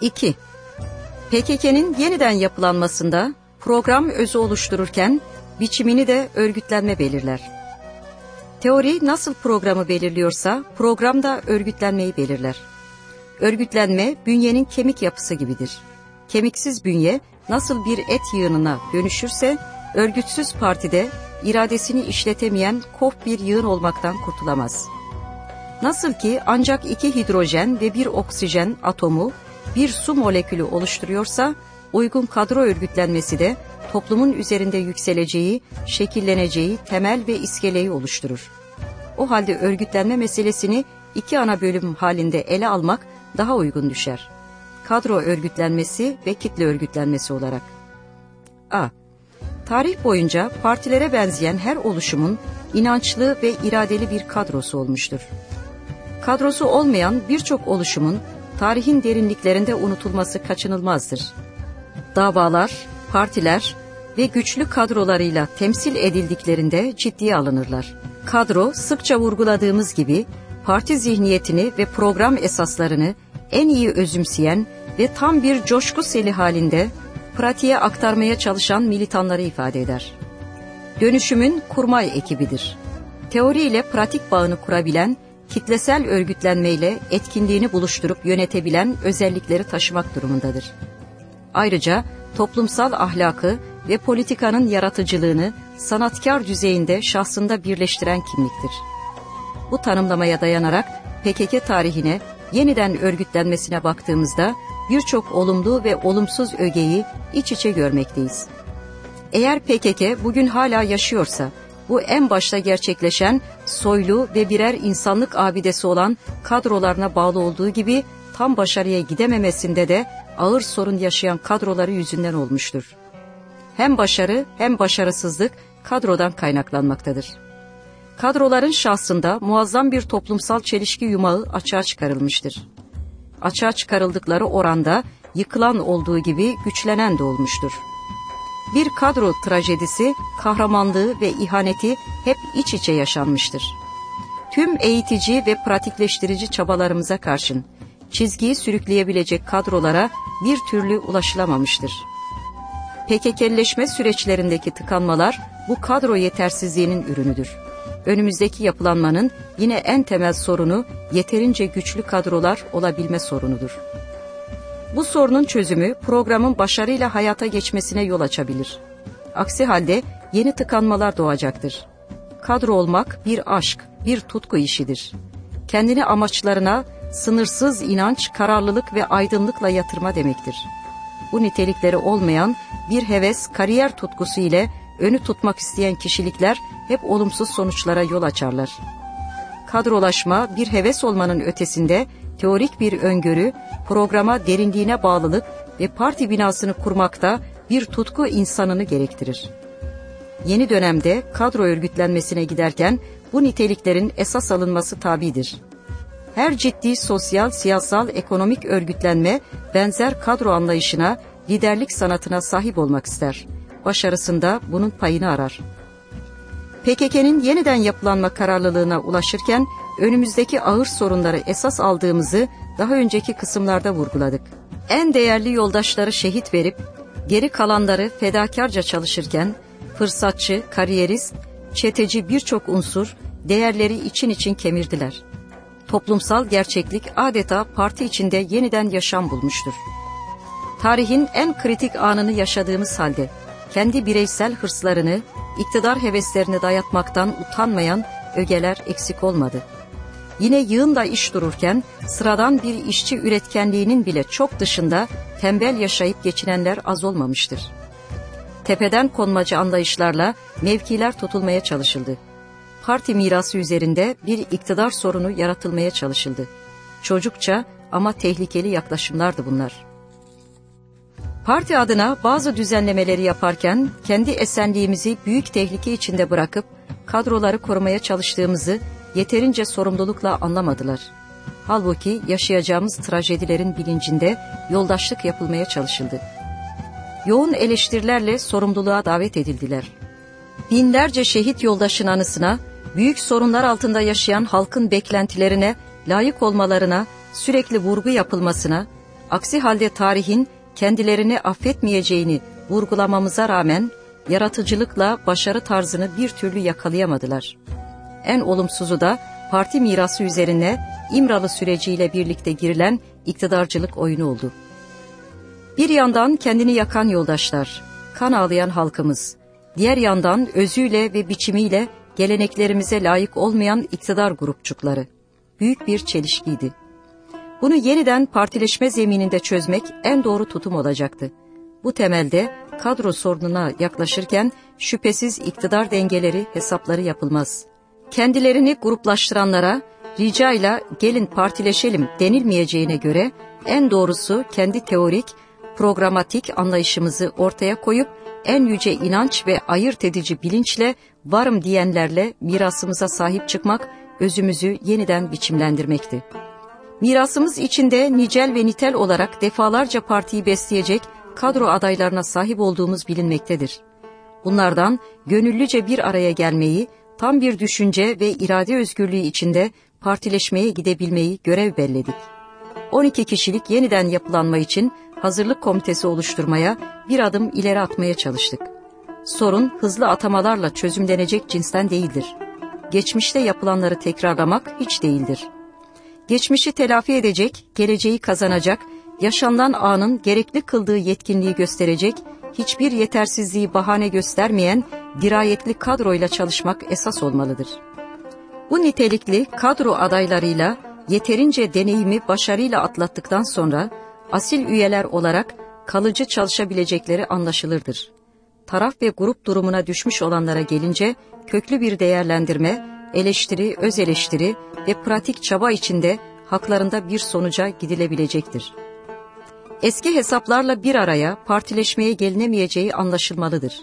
2. PKK'nin yeniden yapılanmasında program özü oluştururken biçimini de örgütlenme belirler. Teori nasıl programı belirliyorsa program da örgütlenmeyi belirler. Örgütlenme bünyenin kemik yapısı gibidir. Kemiksiz bünye nasıl bir et yığınına dönüşürse örgütsüz partide iradesini işletemeyen kof bir yığın olmaktan kurtulamaz. Nasıl ki ancak iki hidrojen ve bir oksijen atomu bir su molekülü oluşturuyorsa uygun kadro örgütlenmesi de toplumun üzerinde yükseleceği, şekilleneceği temel ve iskeleyi oluşturur. O halde örgütlenme meselesini iki ana bölüm halinde ele almak daha uygun düşer. Kadro örgütlenmesi ve kitle örgütlenmesi olarak. A. Tarih boyunca partilere benzeyen her oluşumun inançlı ve iradeli bir kadrosu olmuştur. Kadrosu olmayan birçok oluşumun tarihin derinliklerinde unutulması kaçınılmazdır. Davalar, partiler ve güçlü kadrolarıyla temsil edildiklerinde ciddiye alınırlar. Kadro sıkça vurguladığımız gibi parti zihniyetini ve program esaslarını en iyi özümseyen ve tam bir coşku seli halinde pratiğe aktarmaya çalışan militanları ifade eder. Dönüşümün kurmay ekibidir. Teori ile pratik bağını kurabilen, kitlesel örgütlenmeyle etkinliğini buluşturup yönetebilen özellikleri taşımak durumundadır. Ayrıca toplumsal ahlakı ve politikanın yaratıcılığını sanatkar düzeyinde şahsında birleştiren kimliktir. Bu tanımlamaya dayanarak PKK tarihine yeniden örgütlenmesine baktığımızda birçok olumlu ve olumsuz ögeyi iç içe görmekteyiz. Eğer PKK bugün hala yaşıyorsa, bu en başta gerçekleşen soylu ve birer insanlık abidesi olan kadrolarına bağlı olduğu gibi tam başarıya gidememesinde de ağır sorun yaşayan kadroları yüzünden olmuştur. Hem başarı hem başarısızlık kadrodan kaynaklanmaktadır. Kadroların şahsında muazzam bir toplumsal çelişki yumağı açığa çıkarılmıştır. Açığa çıkarıldıkları oranda yıkılan olduğu gibi güçlenen de olmuştur. Bir kadro trajedisi, kahramanlığı ve ihaneti hep iç içe yaşanmıştır. Tüm eğitici ve pratikleştirici çabalarımıza karşın çizgiyi sürükleyebilecek kadrolara bir türlü ulaşılamamıştır. PKK'leşme süreçlerindeki tıkanmalar bu kadro yetersizliğinin ürünüdür. Önümüzdeki yapılanmanın yine en temel sorunu yeterince güçlü kadrolar olabilme sorunudur. Bu sorunun çözümü programın başarıyla hayata geçmesine yol açabilir. Aksi halde yeni tıkanmalar doğacaktır. Kadro olmak bir aşk, bir tutku işidir. Kendini amaçlarına sınırsız inanç, kararlılık ve aydınlıkla yatırma demektir. Bu nitelikleri olmayan bir heves, kariyer tutkusu ile önü tutmak isteyen kişilikler hep olumsuz sonuçlara yol açarlar. Kadrolaşma bir heves olmanın ötesinde teorik bir öngörü, programa derinliğine bağlılık ve parti binasını kurmakta bir tutku insanını gerektirir. Yeni dönemde kadro örgütlenmesine giderken bu niteliklerin esas alınması tabidir. Her ciddi sosyal, siyasal, ekonomik örgütlenme benzer kadro anlayışına, liderlik sanatına sahip olmak ister. Başarısında bunun payını arar. PKK'nin yeniden yapılanma kararlılığına ulaşırken önümüzdeki ağır sorunları esas aldığımızı daha önceki kısımlarda vurguladık. En değerli yoldaşları şehit verip geri kalanları fedakarca çalışırken fırsatçı, kariyerist, çeteci birçok unsur değerleri için için kemirdiler. Toplumsal gerçeklik adeta parti içinde yeniden yaşam bulmuştur. Tarihin en kritik anını yaşadığımız halde kendi bireysel hırslarını, iktidar heveslerini dayatmaktan utanmayan ögeler eksik olmadı. Yine yığınla iş dururken sıradan bir işçi üretkenliğinin bile çok dışında tembel yaşayıp geçinenler az olmamıştır. Tepeden konmacı anlayışlarla mevkiler tutulmaya çalışıldı. Parti mirası üzerinde bir iktidar sorunu yaratılmaya çalışıldı. Çocukça ama tehlikeli yaklaşımlardı bunlar.'' Parti adına bazı düzenlemeleri yaparken kendi esenliğimizi büyük tehlike içinde bırakıp kadroları korumaya çalıştığımızı yeterince sorumlulukla anlamadılar. Halbuki yaşayacağımız trajedilerin bilincinde yoldaşlık yapılmaya çalışıldı. Yoğun eleştirilerle sorumluluğa davet edildiler. Binlerce şehit yoldaşın anısına, büyük sorunlar altında yaşayan halkın beklentilerine, layık olmalarına, sürekli vurgu yapılmasına, Aksi halde tarihin kendilerini affetmeyeceğini vurgulamamıza rağmen yaratıcılıkla başarı tarzını bir türlü yakalayamadılar. En olumsuzu da parti mirası üzerine İmralı süreciyle birlikte girilen iktidarcılık oyunu oldu. Bir yandan kendini yakan yoldaşlar, kan ağlayan halkımız, diğer yandan özüyle ve biçimiyle geleneklerimize layık olmayan iktidar grupçukları. Büyük bir çelişkiydi. Bunu yeniden partileşme zemininde çözmek en doğru tutum olacaktı. Bu temelde kadro sorununa yaklaşırken şüphesiz iktidar dengeleri hesapları yapılmaz. Kendilerini gruplaştıranlara ricayla gelin partileşelim denilmeyeceğine göre en doğrusu kendi teorik, programatik anlayışımızı ortaya koyup en yüce inanç ve ayırt edici bilinçle varım diyenlerle mirasımıza sahip çıkmak, özümüzü yeniden biçimlendirmekti. Mirasımız içinde nicel ve nitel olarak defalarca partiyi besleyecek kadro adaylarına sahip olduğumuz bilinmektedir. Bunlardan gönüllüce bir araya gelmeyi, tam bir düşünce ve irade özgürlüğü içinde partileşmeye gidebilmeyi görev belledik. 12 kişilik yeniden yapılanma için hazırlık komitesi oluşturmaya bir adım ileri atmaya çalıştık. Sorun hızlı atamalarla çözümlenecek cinsten değildir. Geçmişte yapılanları tekrarlamak hiç değildir. Geçmişi telafi edecek, geleceği kazanacak, yaşanılan anın gerekli kıldığı yetkinliği gösterecek, hiçbir yetersizliği bahane göstermeyen dirayetli kadroyla çalışmak esas olmalıdır. Bu nitelikli kadro adaylarıyla yeterince deneyimi başarıyla atlattıktan sonra asil üyeler olarak kalıcı çalışabilecekleri anlaşılırdır. Taraf ve grup durumuna düşmüş olanlara gelince köklü bir değerlendirme, eleştiri, öz eleştiri ve pratik çaba içinde haklarında bir sonuca gidilebilecektir. Eski hesaplarla bir araya partileşmeye gelinemeyeceği anlaşılmalıdır.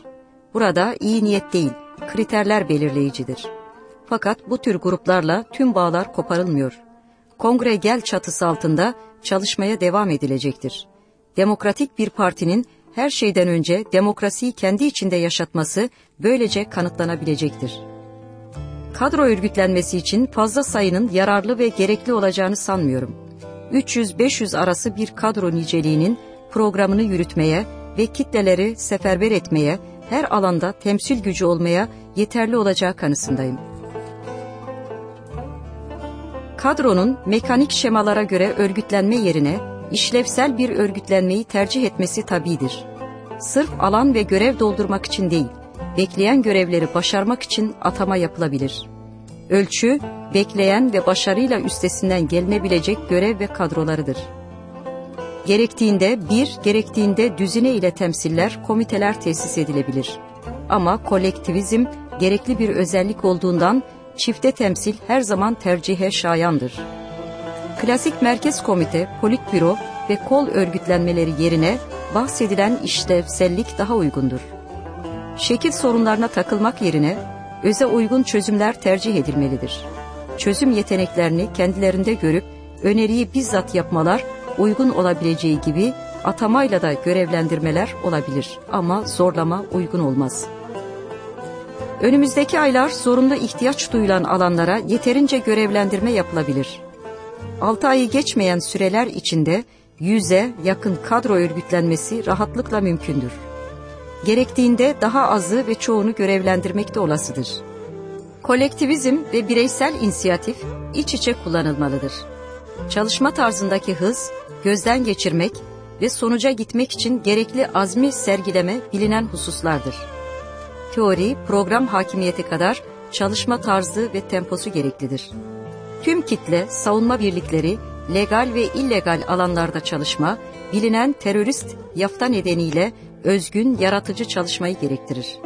Burada iyi niyet değil, kriterler belirleyicidir. Fakat bu tür gruplarla tüm bağlar koparılmıyor. Kongre gel çatısı altında çalışmaya devam edilecektir. Demokratik bir partinin her şeyden önce demokrasiyi kendi içinde yaşatması böylece kanıtlanabilecektir. Kadro örgütlenmesi için fazla sayının yararlı ve gerekli olacağını sanmıyorum. 300-500 arası bir kadro niceliğinin programını yürütmeye ve kitleleri seferber etmeye, her alanda temsil gücü olmaya yeterli olacağı kanısındayım. Kadronun mekanik şemalara göre örgütlenme yerine işlevsel bir örgütlenmeyi tercih etmesi tabidir. Sırf alan ve görev doldurmak için değil, bekleyen görevleri başarmak için atama yapılabilir. Ölçü, bekleyen ve başarıyla üstesinden gelinebilecek görev ve kadrolarıdır. Gerektiğinde bir, gerektiğinde düzine ile temsiller, komiteler tesis edilebilir. Ama kolektivizm gerekli bir özellik olduğundan çifte temsil her zaman tercihe şayandır. Klasik merkez komite, politbüro ve kol örgütlenmeleri yerine bahsedilen işlevsellik daha uygundur. Şekil sorunlarına takılmak yerine öze uygun çözümler tercih edilmelidir. Çözüm yeteneklerini kendilerinde görüp öneriyi bizzat yapmalar uygun olabileceği gibi atamayla da görevlendirmeler olabilir ama zorlama uygun olmaz.'' Önümüzdeki aylar zorunlu ihtiyaç duyulan alanlara yeterince görevlendirme yapılabilir. 6 ayı geçmeyen süreler içinde yüze yakın kadro örgütlenmesi rahatlıkla mümkündür. Gerektiğinde daha azı ve çoğunu görevlendirmek de olasıdır. Kolektivizm ve bireysel inisiyatif iç içe kullanılmalıdır. Çalışma tarzındaki hız, gözden geçirmek ve sonuca gitmek için gerekli azmi sergileme bilinen hususlardır teori, program hakimiyeti kadar çalışma tarzı ve temposu gereklidir. Tüm kitle, savunma birlikleri, legal ve illegal alanlarda çalışma, bilinen terörist yafta nedeniyle özgün, yaratıcı çalışmayı gerektirir.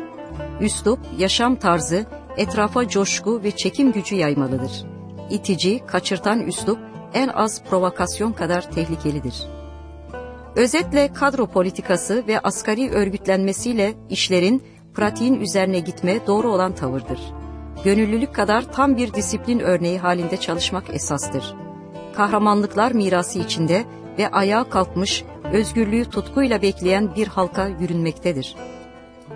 Üslup, yaşam tarzı, etrafa coşku ve çekim gücü yaymalıdır. İtici, kaçırtan üslup en az provokasyon kadar tehlikelidir. Özetle kadro politikası ve asgari örgütlenmesiyle işlerin pratiğin üzerine gitme doğru olan tavırdır. Gönüllülük kadar tam bir disiplin örneği halinde çalışmak esastır. Kahramanlıklar mirası içinde ve ayağa kalkmış, özgürlüğü tutkuyla bekleyen bir halka yürünmektedir.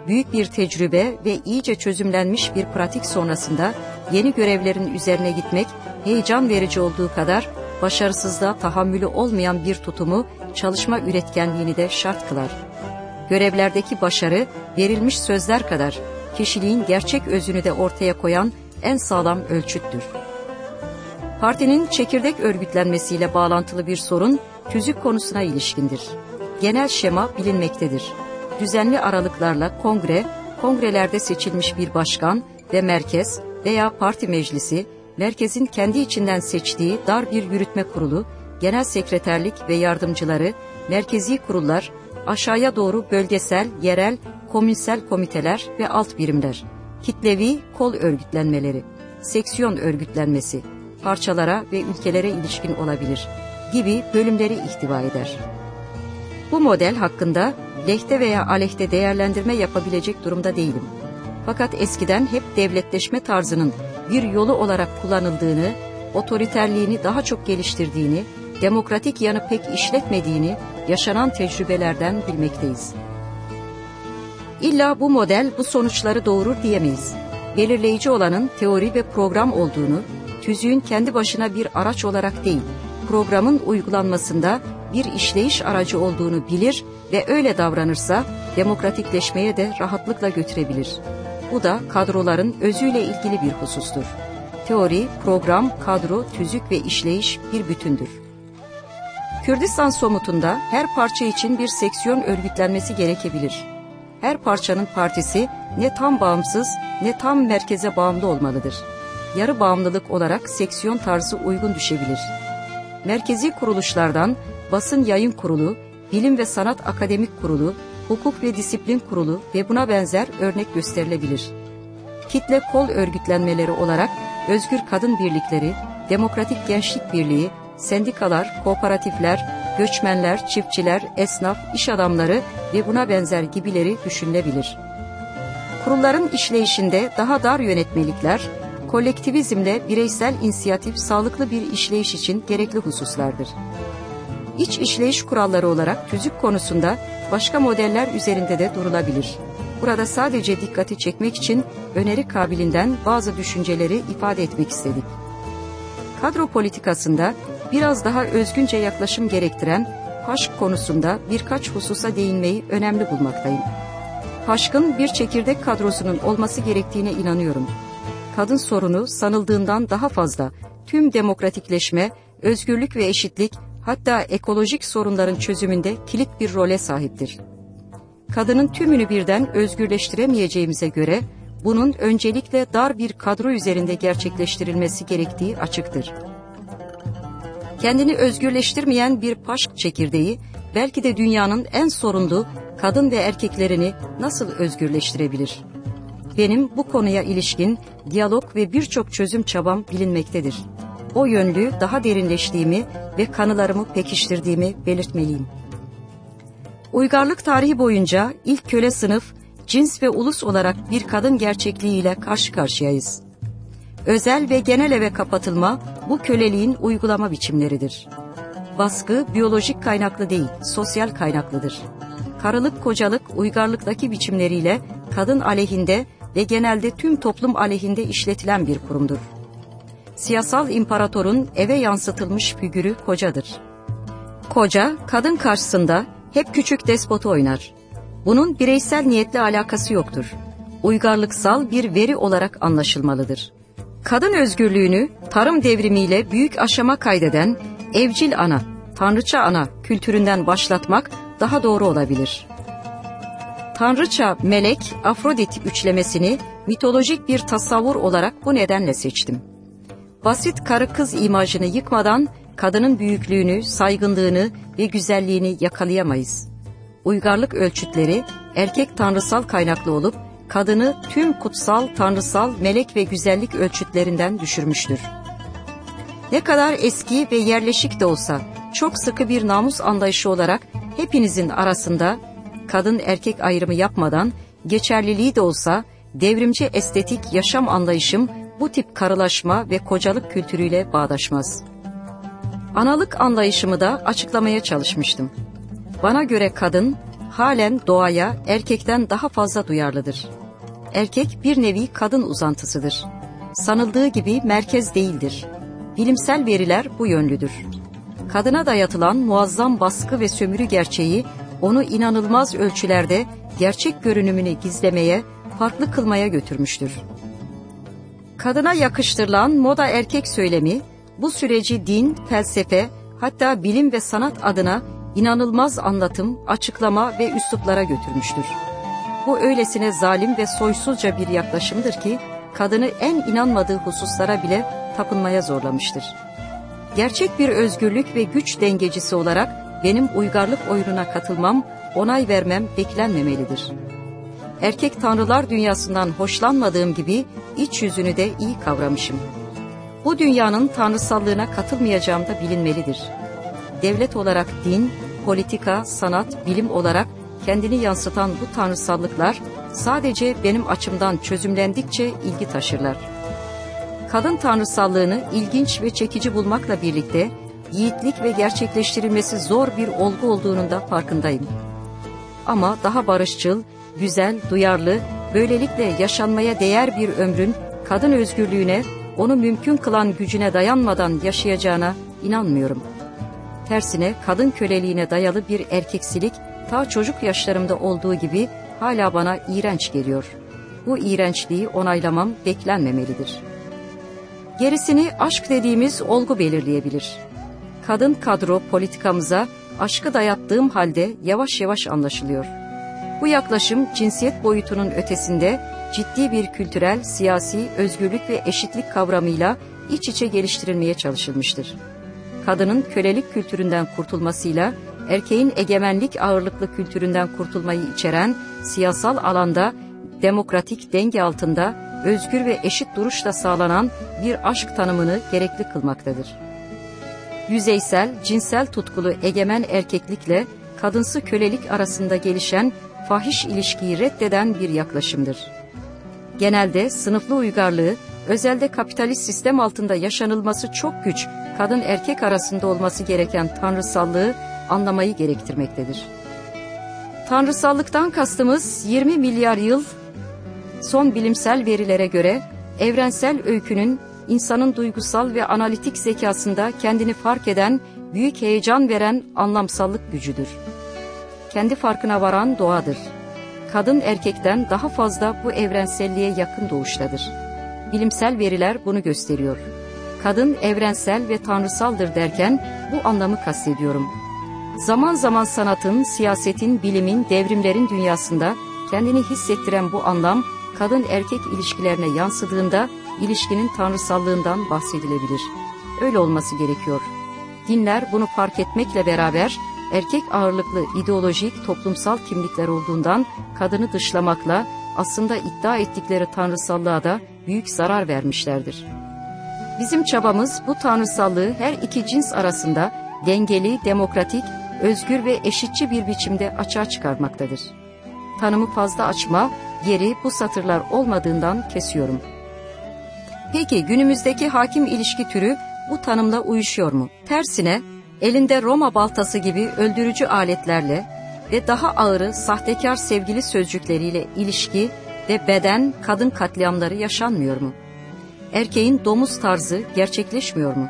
Büyük bir tecrübe ve iyice çözümlenmiş bir pratik sonrasında yeni görevlerin üzerine gitmek heyecan verici olduğu kadar başarısızlığa tahammülü olmayan bir tutumu çalışma üretkenliğini de şart kılar. Görevlerdeki başarı verilmiş sözler kadar kişiliğin gerçek özünü de ortaya koyan en sağlam ölçüttür. Partinin çekirdek örgütlenmesiyle bağlantılı bir sorun tüzük konusuna ilişkindir. Genel şema bilinmektedir. Düzenli aralıklarla kongre, kongrelerde seçilmiş bir başkan ve merkez veya parti meclisi, merkezin kendi içinden seçtiği dar bir yürütme kurulu, genel sekreterlik ve yardımcıları, merkezi kurullar, aşağıya doğru bölgesel, yerel, komünsel komiteler ve alt birimler, kitlevi kol örgütlenmeleri, seksiyon örgütlenmesi, parçalara ve ülkelere ilişkin olabilir gibi bölümleri ihtiva eder. Bu model hakkında lehte veya aleyhte değerlendirme yapabilecek durumda değilim. Fakat eskiden hep devletleşme tarzının bir yolu olarak kullanıldığını, otoriterliğini daha çok geliştirdiğini, demokratik yanı pek işletmediğini yaşanan tecrübelerden bilmekteyiz. İlla bu model bu sonuçları doğurur diyemeyiz. Belirleyici olanın teori ve program olduğunu, tüzüğün kendi başına bir araç olarak değil, programın uygulanmasında bir işleyiş aracı olduğunu bilir ve öyle davranırsa demokratikleşmeye de rahatlıkla götürebilir. Bu da kadroların özüyle ilgili bir husustur. Teori, program, kadro, tüzük ve işleyiş bir bütündür. Kürdistan somutunda her parça için bir seksiyon örgütlenmesi gerekebilir. Her parçanın partisi ne tam bağımsız ne tam merkeze bağımlı olmalıdır. Yarı bağımlılık olarak seksiyon tarzı uygun düşebilir. Merkezi kuruluşlardan basın yayın kurulu, bilim ve sanat akademik kurulu, hukuk ve disiplin kurulu ve buna benzer örnek gösterilebilir. Kitle kol örgütlenmeleri olarak özgür kadın birlikleri, demokratik gençlik birliği, sendikalar, kooperatifler, göçmenler, çiftçiler, esnaf, iş adamları ve buna benzer gibileri düşünülebilir. Kurulların işleyişinde daha dar yönetmelikler, kolektivizmle bireysel inisiyatif sağlıklı bir işleyiş için gerekli hususlardır. İç işleyiş kuralları olarak tüzük konusunda başka modeller üzerinde de durulabilir. Burada sadece dikkati çekmek için öneri kabilinden bazı düşünceleri ifade etmek istedik. Kadro politikasında biraz daha özgünce yaklaşım gerektiren paşk konusunda birkaç hususa değinmeyi önemli bulmaktayım. Paşkın bir çekirdek kadrosunun olması gerektiğine inanıyorum. Kadın sorunu sanıldığından daha fazla tüm demokratikleşme, özgürlük ve eşitlik hatta ekolojik sorunların çözümünde kilit bir role sahiptir. Kadının tümünü birden özgürleştiremeyeceğimize göre bunun öncelikle dar bir kadro üzerinde gerçekleştirilmesi gerektiği açıktır. Kendini özgürleştirmeyen bir paşk çekirdeği belki de dünyanın en sorunlu kadın ve erkeklerini nasıl özgürleştirebilir? Benim bu konuya ilişkin diyalog ve birçok çözüm çabam bilinmektedir. O yönlü daha derinleştiğimi ve kanılarımı pekiştirdiğimi belirtmeliyim. Uygarlık tarihi boyunca ilk köle sınıf, cins ve ulus olarak bir kadın gerçekliğiyle karşı karşıyayız. Özel ve genel eve kapatılma bu köleliğin uygulama biçimleridir. Baskı biyolojik kaynaklı değil, sosyal kaynaklıdır. Karılık kocalık uygarlıktaki biçimleriyle kadın aleyhinde ve genelde tüm toplum aleyhinde işletilen bir kurumdur. Siyasal imparatorun eve yansıtılmış figürü kocadır. Koca, kadın karşısında hep küçük despotu oynar. Bunun bireysel niyetle alakası yoktur. Uygarlıksal bir veri olarak anlaşılmalıdır. Kadın özgürlüğünü tarım devrimiyle büyük aşama kaydeden evcil ana, tanrıça ana kültüründen başlatmak daha doğru olabilir. Tanrıça, melek, Afrodit üçlemesini mitolojik bir tasavvur olarak bu nedenle seçtim. Basit karı kız imajını yıkmadan kadının büyüklüğünü, saygınlığını ve güzelliğini yakalayamayız. Uygarlık ölçütleri erkek tanrısal kaynaklı olup kadını tüm kutsal, tanrısal, melek ve güzellik ölçütlerinden düşürmüştür. Ne kadar eski ve yerleşik de olsa çok sıkı bir namus anlayışı olarak hepinizin arasında kadın erkek ayrımı yapmadan geçerliliği de olsa devrimci estetik yaşam anlayışım bu tip karılaşma ve kocalık kültürüyle bağdaşmaz. Analık anlayışımı da açıklamaya çalışmıştım. Bana göre kadın halen doğaya erkekten daha fazla duyarlıdır. Erkek bir nevi kadın uzantısıdır. Sanıldığı gibi merkez değildir. Bilimsel veriler bu yönlüdür. kadına dayatılan muazzam baskı ve sömürü gerçeği onu inanılmaz ölçülerde gerçek görünümünü gizlemeye, farklı kılmaya götürmüştür. Kadına yakıştırılan moda erkek söylemi, bu süreci din, felsefe, hatta bilim ve sanat adına inanılmaz anlatım, açıklama ve üsluplara götürmüştür. Bu öylesine zalim ve soysuzca bir yaklaşımdır ki, kadını en inanmadığı hususlara bile tapınmaya zorlamıştır. Gerçek bir özgürlük ve güç dengecisi olarak benim uygarlık oyununa katılmam, onay vermem beklenmemelidir. Erkek tanrılar dünyasından hoşlanmadığım gibi iç yüzünü de iyi kavramışım. Bu dünyanın tanrısallığına katılmayacağım da bilinmelidir. Devlet olarak din, politika, sanat, bilim olarak kendini yansıtan bu tanrısallıklar sadece benim açımdan çözümlendikçe ilgi taşırlar. Kadın tanrısallığını ilginç ve çekici bulmakla birlikte yiğitlik ve gerçekleştirilmesi zor bir olgu olduğunun da farkındayım. Ama daha barışçıl, güzel, duyarlı, böylelikle yaşanmaya değer bir ömrün kadın özgürlüğüne, onu mümkün kılan gücüne dayanmadan yaşayacağına inanmıyorum. Tersine kadın köleliğine dayalı bir erkeksilik ta çocuk yaşlarımda olduğu gibi hala bana iğrenç geliyor. Bu iğrençliği onaylamam beklenmemelidir. Gerisini aşk dediğimiz olgu belirleyebilir. Kadın kadro politikamıza aşkı dayattığım halde yavaş yavaş anlaşılıyor. Bu yaklaşım cinsiyet boyutunun ötesinde ciddi bir kültürel, siyasi, özgürlük ve eşitlik kavramıyla iç içe geliştirilmeye çalışılmıştır. Kadının kölelik kültüründen kurtulmasıyla erkeğin egemenlik ağırlıklı kültüründen kurtulmayı içeren siyasal alanda demokratik denge altında özgür ve eşit duruşla sağlanan bir aşk tanımını gerekli kılmaktadır. Yüzeysel, cinsel tutkulu egemen erkeklikle kadınsı kölelik arasında gelişen fahiş ilişkiyi reddeden bir yaklaşımdır. Genelde sınıflı uygarlığı, özelde kapitalist sistem altında yaşanılması çok güç, kadın erkek arasında olması gereken tanrısallığı anlamayı gerektirmektedir. Tanrısallıktan kastımız 20 milyar yıl son bilimsel verilere göre evrensel öykünün insanın duygusal ve analitik zekasında kendini fark eden, büyük heyecan veren anlamsallık gücüdür. Kendi farkına varan doğadır. Kadın erkekten daha fazla bu evrenselliğe yakın doğuştadır. Bilimsel veriler bunu gösteriyor. Kadın evrensel ve tanrısaldır derken bu anlamı kastediyorum. Zaman zaman sanatın, siyasetin, bilimin, devrimlerin dünyasında kendini hissettiren bu anlam kadın erkek ilişkilerine yansıdığında ilişkinin tanrısallığından bahsedilebilir. Öyle olması gerekiyor. Dinler bunu fark etmekle beraber erkek ağırlıklı ideolojik toplumsal kimlikler olduğundan kadını dışlamakla aslında iddia ettikleri tanrısallığa da büyük zarar vermişlerdir. Bizim çabamız bu tanrısallığı her iki cins arasında dengeli, demokratik, özgür ve eşitçi bir biçimde açığa çıkarmaktadır. Tanımı fazla açma, yeri bu satırlar olmadığından kesiyorum. Peki günümüzdeki hakim ilişki türü bu tanımla uyuşuyor mu? Tersine elinde Roma baltası gibi öldürücü aletlerle ve daha ağırı sahtekar sevgili sözcükleriyle ilişki ve beden kadın katliamları yaşanmıyor mu? Erkeğin domuz tarzı gerçekleşmiyor mu?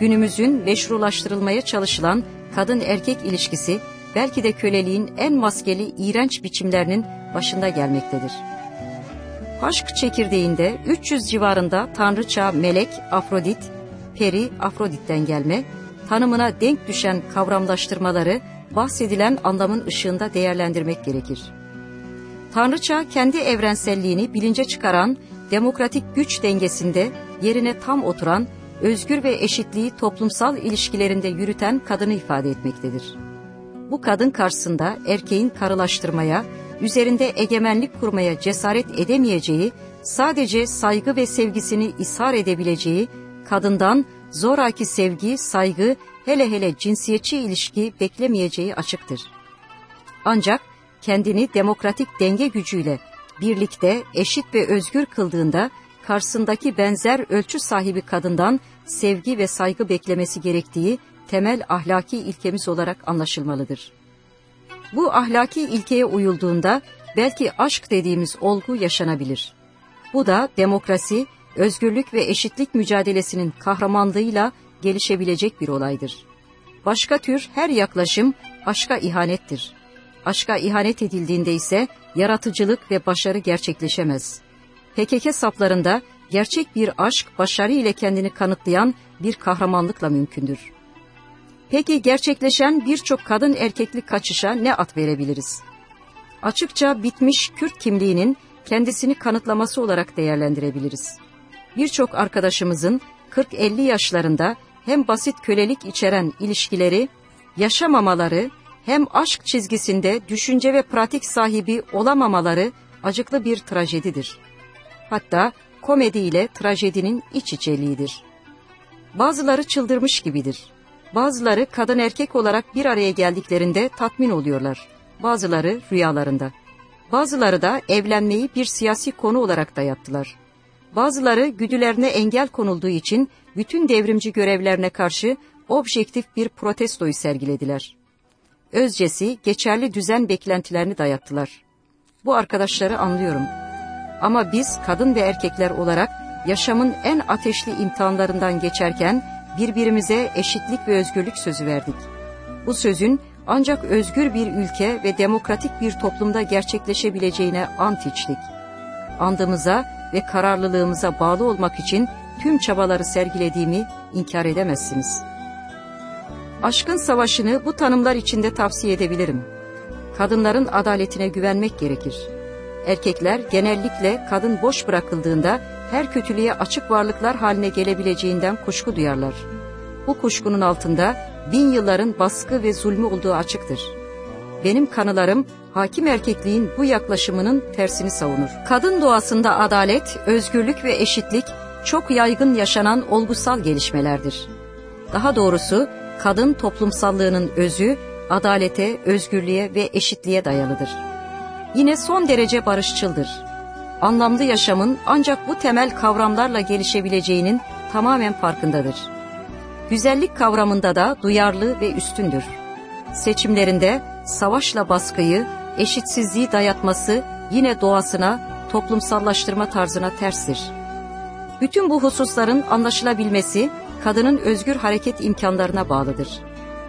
Günümüzün meşrulaştırılmaya çalışılan kadın erkek ilişkisi belki de köleliğin en maskeli iğrenç biçimlerinin başında gelmektedir. Aşk çekirdeğinde 300 civarında tanrıça melek Afrodit, peri Afrodit'ten gelme, tanımına denk düşen kavramlaştırmaları bahsedilen anlamın ışığında değerlendirmek gerekir. Tanrıça kendi evrenselliğini bilince çıkaran demokratik güç dengesinde yerine tam oturan, özgür ve eşitliği toplumsal ilişkilerinde yürüten kadını ifade etmektedir. Bu kadın karşısında erkeğin karılaştırmaya, üzerinde egemenlik kurmaya cesaret edemeyeceği, sadece saygı ve sevgisini ishar edebileceği, kadından zoraki sevgi, saygı, hele hele cinsiyetçi ilişki beklemeyeceği açıktır. Ancak kendini demokratik denge gücüyle birlikte eşit ve özgür kıldığında karşısındaki benzer ölçü sahibi kadından sevgi ve saygı beklemesi gerektiği temel ahlaki ilkemiz olarak anlaşılmalıdır. Bu ahlaki ilkeye uyulduğunda belki aşk dediğimiz olgu yaşanabilir. Bu da demokrasi, özgürlük ve eşitlik mücadelesinin kahramanlığıyla gelişebilecek bir olaydır. Başka tür her yaklaşım aşka ihanettir. Aşka ihanet edildiğinde ise yaratıcılık ve başarı gerçekleşemez. PKK saplarında gerçek bir aşk başarı ile kendini kanıtlayan bir kahramanlıkla mümkündür. Peki gerçekleşen birçok kadın erkeklik kaçışa ne at verebiliriz? Açıkça bitmiş Kürt kimliğinin kendisini kanıtlaması olarak değerlendirebiliriz. Birçok arkadaşımızın 40-50 yaşlarında hem basit kölelik içeren ilişkileri, yaşamamaları, hem aşk çizgisinde düşünce ve pratik sahibi olamamaları acıklı bir trajedidir. Hatta komedi ile trajedinin iç içeliğidir. Bazıları çıldırmış gibidir. Bazıları kadın erkek olarak bir araya geldiklerinde tatmin oluyorlar. Bazıları rüyalarında. Bazıları da evlenmeyi bir siyasi konu olarak dayattılar. Bazıları güdülerine engel konulduğu için bütün devrimci görevlerine karşı objektif bir protestoyu sergilediler. Özcesi geçerli düzen beklentilerini dayattılar. Bu arkadaşları anlıyorum. Ama biz kadın ve erkekler olarak yaşamın en ateşli imtihanlarından geçerken birbirimize eşitlik ve özgürlük sözü verdik. Bu sözün ancak özgür bir ülke ve demokratik bir toplumda gerçekleşebileceğine ant içtik. Andımıza ve kararlılığımıza bağlı olmak için tüm çabaları sergilediğimi inkar edemezsiniz. Aşkın savaşını bu tanımlar içinde tavsiye edebilirim. Kadınların adaletine güvenmek gerekir. Erkekler genellikle kadın boş bırakıldığında her kötülüğe açık varlıklar haline gelebileceğinden kuşku duyarlar. Bu kuşkunun altında bin yılların baskı ve zulmü olduğu açıktır. Benim kanılarım hakim erkekliğin bu yaklaşımının tersini savunur. Kadın doğasında adalet, özgürlük ve eşitlik çok yaygın yaşanan olgusal gelişmelerdir. Daha doğrusu kadın toplumsallığının özü adalete, özgürlüğe ve eşitliğe dayalıdır. Yine son derece barışçıldır. Anlamlı yaşamın ancak bu temel kavramlarla gelişebileceğinin tamamen farkındadır. Güzellik kavramında da duyarlı ve üstündür. Seçimlerinde savaşla baskıyı, eşitsizliği dayatması yine doğasına, toplumsallaştırma tarzına terstir. Bütün bu hususların anlaşılabilmesi kadının özgür hareket imkanlarına bağlıdır.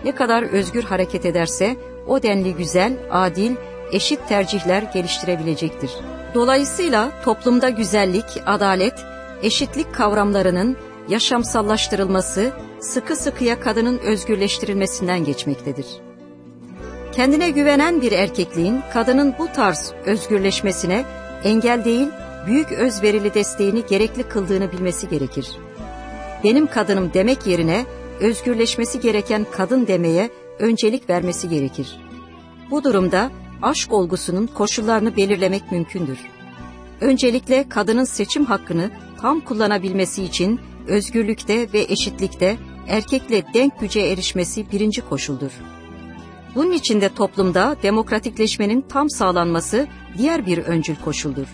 Ne kadar özgür hareket ederse o denli güzel, adil, eşit tercihler geliştirebilecektir. Dolayısıyla toplumda güzellik, adalet, eşitlik kavramlarının yaşamsallaştırılması sıkı sıkıya kadının özgürleştirilmesinden geçmektedir. Kendine güvenen bir erkekliğin kadının bu tarz özgürleşmesine engel değil, büyük özverili desteğini gerekli kıldığını bilmesi gerekir. Benim kadınım demek yerine özgürleşmesi gereken kadın demeye öncelik vermesi gerekir. Bu durumda aşk olgusunun koşullarını belirlemek mümkündür. Öncelikle kadının seçim hakkını tam kullanabilmesi için özgürlükte ve eşitlikte erkekle denk güce erişmesi birinci koşuldur. Bunun için de toplumda demokratikleşmenin tam sağlanması diğer bir öncül koşuldur.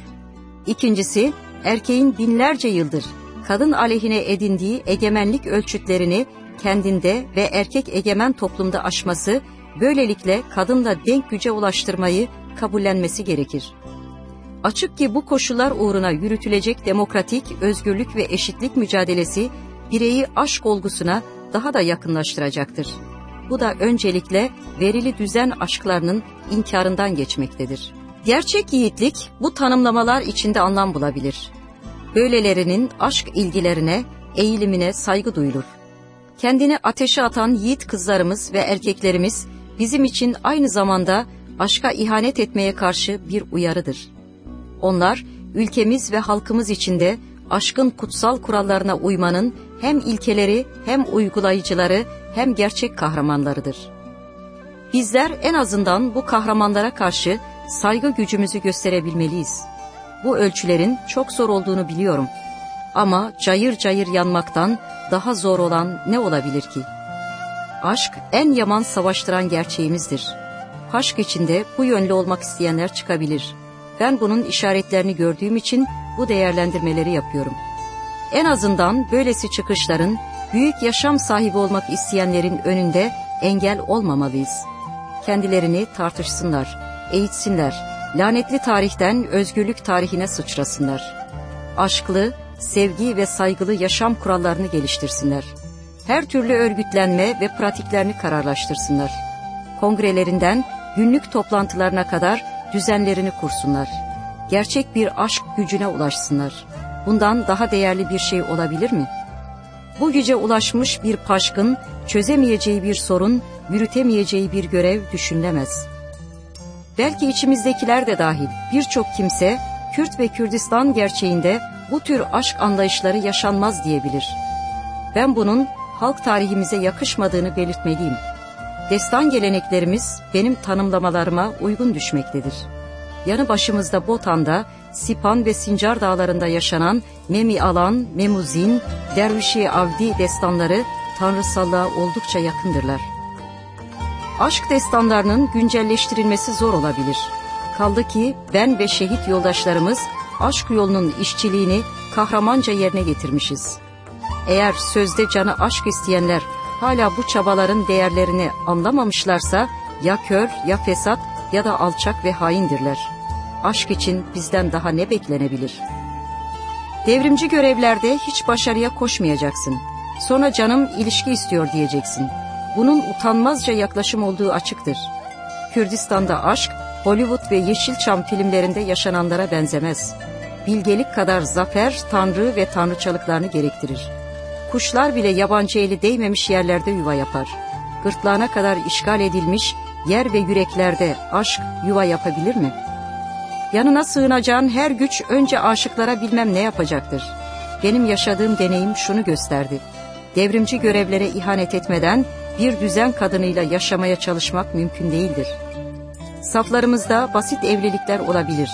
İkincisi, erkeğin binlerce yıldır kadın aleyhine edindiği egemenlik ölçütlerini kendinde ve erkek egemen toplumda aşması, böylelikle kadınla denk güce ulaştırmayı kabullenmesi gerekir. Açık ki bu koşullar uğruna yürütülecek demokratik, özgürlük ve eşitlik mücadelesi bireyi aşk olgusuna daha da yakınlaştıracaktır. Bu da öncelikle verili düzen aşklarının inkarından geçmektedir. Gerçek yiğitlik bu tanımlamalar içinde anlam bulabilir. Böylelerinin aşk ilgilerine, eğilimine saygı duyulur. Kendini ateşe atan yiğit kızlarımız ve erkeklerimiz bizim için aynı zamanda aşka ihanet etmeye karşı bir uyarıdır. Onlar ülkemiz ve halkımız içinde aşkın kutsal kurallarına uymanın hem ilkeleri hem uygulayıcıları hem gerçek kahramanlarıdır. Bizler en azından bu kahramanlara karşı saygı gücümüzü gösterebilmeliyiz. Bu ölçülerin çok zor olduğunu biliyorum. Ama cayır cayır yanmaktan daha zor olan ne olabilir ki? Aşk en yaman savaştıran gerçeğimizdir. Aşk içinde bu yönlü olmak isteyenler çıkabilir. Ben bunun işaretlerini gördüğüm için bu değerlendirmeleri yapıyorum. En azından böylesi çıkışların büyük yaşam sahibi olmak isteyenlerin önünde engel olmamalıyız. Kendilerini tartışsınlar, eğitsinler, lanetli tarihten özgürlük tarihine sıçrasınlar. Aşklı, sevgi ve saygılı yaşam kurallarını geliştirsinler. Her türlü örgütlenme ve pratiklerini kararlaştırsınlar. Kongrelerinden günlük toplantılarına kadar düzenlerini kursunlar. Gerçek bir aşk gücüne ulaşsınlar. Bundan daha değerli bir şey olabilir mi? Bu güce ulaşmış bir paşkın çözemeyeceği bir sorun, yürütemeyeceği bir görev düşünülemez. Belki içimizdekiler de dahil birçok kimse Kürt ve Kürdistan gerçeğinde bu tür aşk anlayışları yaşanmaz diyebilir. Ben bunun halk tarihimize yakışmadığını belirtmeliyim. Destan geleneklerimiz benim tanımlamalarıma uygun düşmektedir. Yanı başımızda Botan'da, Sipan ve Sincar dağlarında yaşanan Memi Alan, Memuzin, Dervişi Avdi destanları tanrısallığa oldukça yakındırlar. Aşk destanlarının güncelleştirilmesi zor olabilir. Kaldı ki ben ve şehit yoldaşlarımız aşk yolunun işçiliğini kahramanca yerine getirmişiz. Eğer sözde canı aşk isteyenler hala bu çabaların değerlerini anlamamışlarsa ya kör ya fesat ya da alçak ve haindirler. Aşk için bizden daha ne beklenebilir? Devrimci görevlerde hiç başarıya koşmayacaksın. Sonra canım ilişki istiyor diyeceksin. Bunun utanmazca yaklaşım olduğu açıktır. Kürdistan'da aşk, Hollywood ve Yeşilçam filmlerinde yaşananlara benzemez. Bilgelik kadar zafer, tanrı ve tanrıçalıklarını gerektirir. Kuşlar bile yabancı eli değmemiş yerlerde yuva yapar. Gırtlağına kadar işgal edilmiş yer ve yüreklerde aşk yuva yapabilir mi? Yanına sığınacağın her güç önce aşıklara bilmem ne yapacaktır. Benim yaşadığım deneyim şunu gösterdi. Devrimci görevlere ihanet etmeden bir düzen kadınıyla yaşamaya çalışmak mümkün değildir. Saflarımızda basit evlilikler olabilir.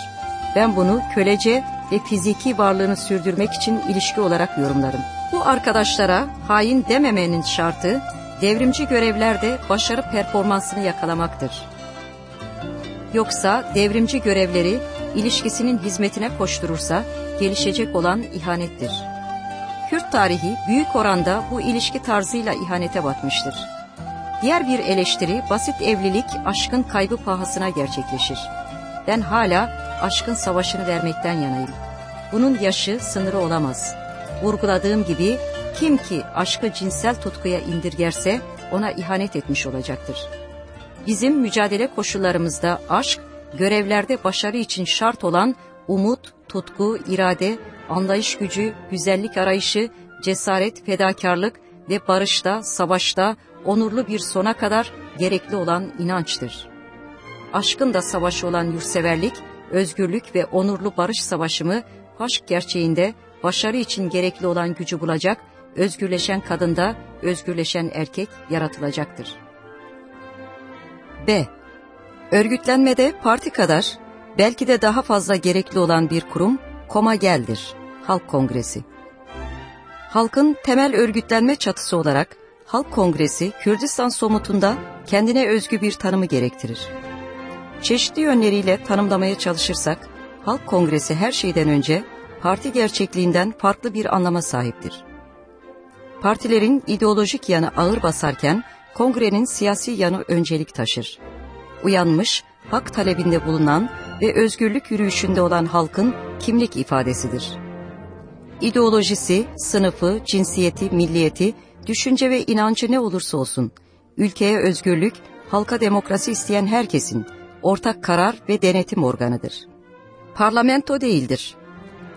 Ben bunu kölece ve fiziki varlığını sürdürmek için ilişki olarak yorumlarım. Bu arkadaşlara hain dememenin şartı devrimci görevlerde başarı performansını yakalamaktır. Yoksa devrimci görevleri ilişkisinin hizmetine koşturursa gelişecek olan ihanettir. Kürt tarihi büyük oranda bu ilişki tarzıyla ihanete batmıştır. Diğer bir eleştiri basit evlilik aşkın kaybı pahasına gerçekleşir. Ben hala aşkın savaşını vermekten yanayım. Bunun yaşı sınırı olamaz. Vurguladığım gibi kim ki aşkı cinsel tutkuya indirgerse ona ihanet etmiş olacaktır. Bizim mücadele koşullarımızda aşk, görevlerde başarı için şart olan umut, tutku, irade, anlayış gücü, güzellik arayışı, cesaret, fedakarlık ve barışta, savaşta, onurlu bir sona kadar gerekli olan inançtır. Aşkın da savaşı olan yurtseverlik, özgürlük ve onurlu barış savaşımı aşk gerçeğinde başarı için gerekli olan gücü bulacak, özgürleşen kadında özgürleşen erkek yaratılacaktır. B. Örgütlenmede parti kadar belki de daha fazla gerekli olan bir kurum Komagel'dir, Halk Kongresi. Halkın temel örgütlenme çatısı olarak Halk Kongresi Kürdistan somutunda kendine özgü bir tanımı gerektirir. Çeşitli yönleriyle tanımlamaya çalışırsak, Halk Kongresi her şeyden önce parti gerçekliğinden farklı bir anlama sahiptir. Partilerin ideolojik yanı ağır basarken, kongrenin siyasi yanı öncelik taşır. Uyanmış, hak talebinde bulunan ve özgürlük yürüyüşünde olan halkın kimlik ifadesidir. İdeolojisi, sınıfı, cinsiyeti, milliyeti, düşünce ve inancı ne olursa olsun, ülkeye özgürlük, halka demokrasi isteyen herkesin ortak karar ve denetim organıdır. Parlamento değildir.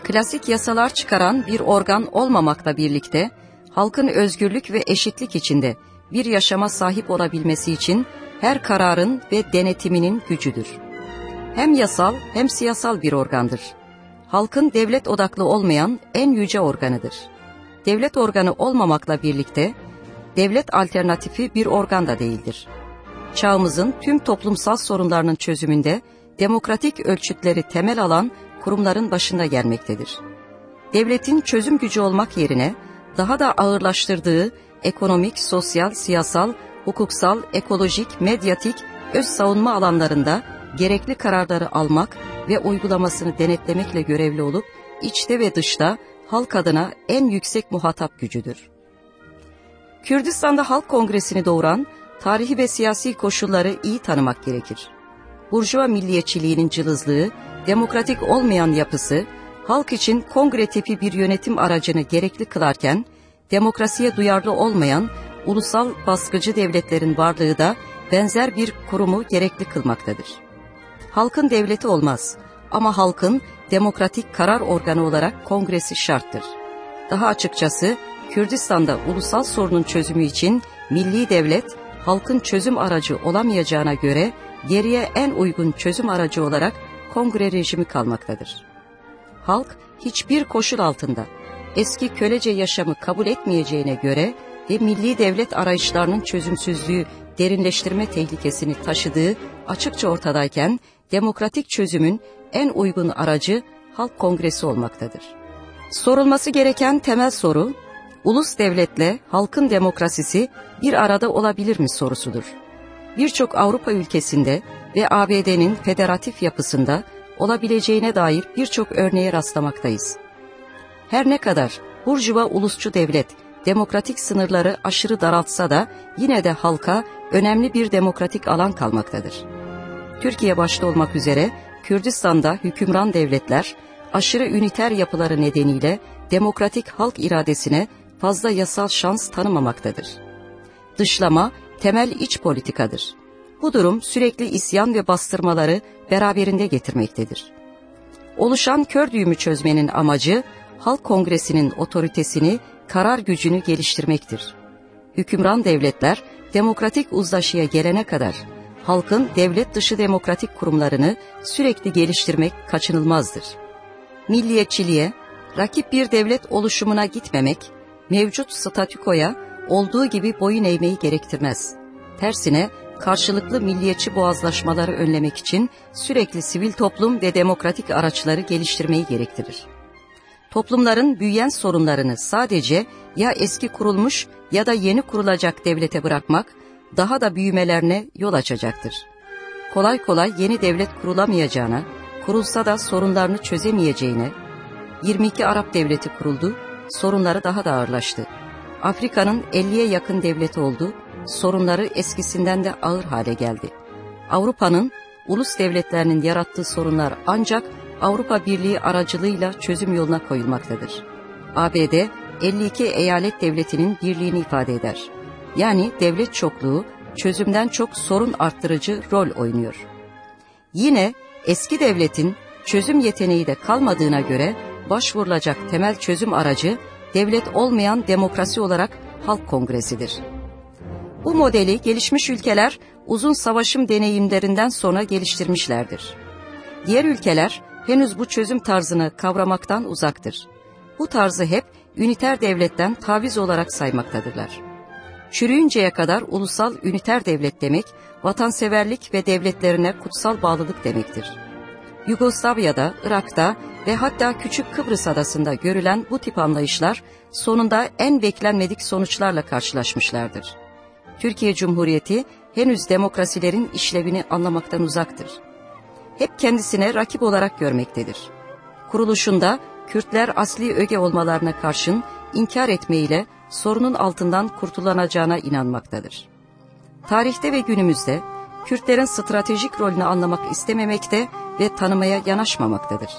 Klasik yasalar çıkaran bir organ olmamakla birlikte, halkın özgürlük ve eşitlik içinde bir yaşama sahip olabilmesi için her kararın ve denetiminin gücüdür. Hem yasal hem siyasal bir organdır. Halkın devlet odaklı olmayan en yüce organıdır. Devlet organı olmamakla birlikte devlet alternatifi bir organ da değildir. Çağımızın tüm toplumsal sorunlarının çözümünde demokratik ölçütleri temel alan kurumların başında gelmektedir. Devletin çözüm gücü olmak yerine daha da ağırlaştırdığı ekonomik, sosyal, siyasal, hukuksal, ekolojik, medyatik, öz savunma alanlarında gerekli kararları almak ve uygulamasını denetlemekle görevli olup içte ve dışta halk adına en yüksek muhatap gücüdür. Kürdistan'da Halk Kongresi'ni doğuran tarihi ve siyasi koşulları iyi tanımak gerekir. Burjuva milliyetçiliğinin cılızlığı, demokratik olmayan yapısı, halk için kongre tipi bir yönetim aracını gerekli kılarken, demokrasiye duyarlı olmayan ulusal baskıcı devletlerin varlığı da benzer bir kurumu gerekli kılmaktadır. Halkın devleti olmaz ama halkın demokratik karar organı olarak kongresi şarttır. Daha açıkçası Kürdistan'da ulusal sorunun çözümü için milli devlet halkın çözüm aracı olamayacağına göre geriye en uygun çözüm aracı olarak kongre rejimi kalmaktadır. Halk hiçbir koşul altında eski kölece yaşamı kabul etmeyeceğine göre ve milli devlet arayışlarının çözümsüzlüğü derinleştirme tehlikesini taşıdığı açıkça ortadayken demokratik çözümün en uygun aracı halk kongresi olmaktadır. Sorulması gereken temel soru, ulus devletle halkın demokrasisi bir arada olabilir mi sorusudur. Birçok Avrupa ülkesinde ve ABD'nin federatif yapısında olabileceğine dair birçok örneğe rastlamaktayız. Her ne kadar Burjuva ulusçu devlet demokratik sınırları aşırı daraltsa da yine de halka önemli bir demokratik alan kalmaktadır. Türkiye başta olmak üzere Kürdistan'da hükümran devletler aşırı üniter yapıları nedeniyle demokratik halk iradesine fazla yasal şans tanımamaktadır. Dışlama temel iç politikadır. Bu durum sürekli isyan ve bastırmaları beraberinde getirmektedir. Oluşan kör düğümü çözmenin amacı Halk Kongresi'nin otoritesini, karar gücünü geliştirmektir. Hükümran devletler demokratik uzlaşıya gelene kadar halkın devlet dışı demokratik kurumlarını sürekli geliştirmek kaçınılmazdır. Milliyetçiliğe, rakip bir devlet oluşumuna gitmemek, mevcut statükoya olduğu gibi boyun eğmeyi gerektirmez. Tersine karşılıklı milliyetçi boğazlaşmaları önlemek için sürekli sivil toplum ve demokratik araçları geliştirmeyi gerektirir. Toplumların büyüyen sorunlarını sadece ya eski kurulmuş ya da yeni kurulacak devlete bırakmak daha da büyümelerine yol açacaktır. Kolay kolay yeni devlet kurulamayacağına, kurulsa da sorunlarını çözemeyeceğine, 22 Arap devleti kuruldu, sorunları daha da ağırlaştı. Afrika'nın 50'ye yakın devleti oldu, sorunları eskisinden de ağır hale geldi. Avrupa'nın ulus devletlerinin yarattığı sorunlar ancak Avrupa Birliği aracılığıyla çözüm yoluna koyulmaktadır. ABD 52 eyalet devletinin birliğini ifade eder. Yani devlet çokluğu çözümden çok sorun arttırıcı rol oynuyor. Yine eski devletin çözüm yeteneği de kalmadığına göre başvurulacak temel çözüm aracı devlet olmayan demokrasi olarak halk kongresidir. Bu modeli gelişmiş ülkeler uzun savaşım deneyimlerinden sonra geliştirmişlerdir. Diğer ülkeler henüz bu çözüm tarzını kavramaktan uzaktır. Bu tarzı hep üniter devletten taviz olarak saymaktadırlar. Çürüyünceye kadar ulusal üniter devlet demek, vatanseverlik ve devletlerine kutsal bağlılık demektir. Yugoslavya'da, Irak'ta ve hatta Küçük Kıbrıs adasında görülen bu tip anlayışlar sonunda en beklenmedik sonuçlarla karşılaşmışlardır. Türkiye Cumhuriyeti henüz demokrasilerin işlevini anlamaktan uzaktır. Hep kendisine rakip olarak görmektedir. Kuruluşunda Kürtler asli öge olmalarına karşın inkar etmeyle sorunun altından kurtulanacağına inanmaktadır. Tarihte ve günümüzde Kürtlerin stratejik rolünü anlamak istememekte ve tanımaya yanaşmamaktadır.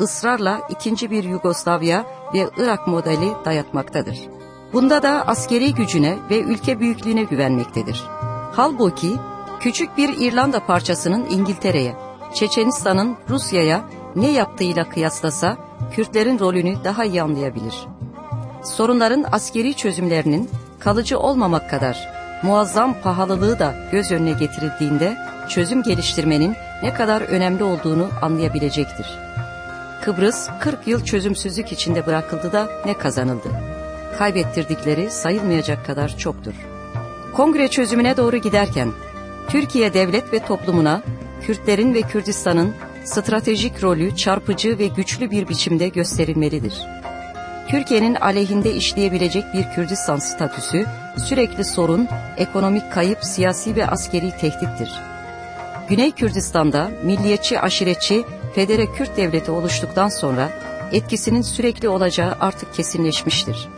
Israrla ikinci bir Yugoslavya ve Irak modeli dayatmaktadır. Bunda da askeri gücüne ve ülke büyüklüğüne güvenmektedir. Halbuki küçük bir İrlanda parçasının İngiltere'ye, Çeçenistan'ın Rusya'ya ne yaptığıyla kıyaslasa Kürtlerin rolünü daha iyi anlayabilir. Sorunların askeri çözümlerinin kalıcı olmamak kadar muazzam pahalılığı da göz önüne getirildiğinde çözüm geliştirmenin ne kadar önemli olduğunu anlayabilecektir. Kıbrıs 40 yıl çözümsüzlük içinde bırakıldı da ne kazanıldı? Kaybettirdikleri sayılmayacak kadar çoktur. Kongre çözümüne doğru giderken Türkiye devlet ve toplumuna Kürtlerin ve Kürdistan'ın stratejik rolü çarpıcı ve güçlü bir biçimde gösterilmelidir. Türkiye'nin aleyhinde işleyebilecek bir Kürdistan statüsü sürekli sorun, ekonomik kayıp, siyasi ve askeri tehdittir. Güney Kürdistan'da milliyetçi aşiretçi Federe Kürt Devleti oluştuktan sonra etkisinin sürekli olacağı artık kesinleşmiştir.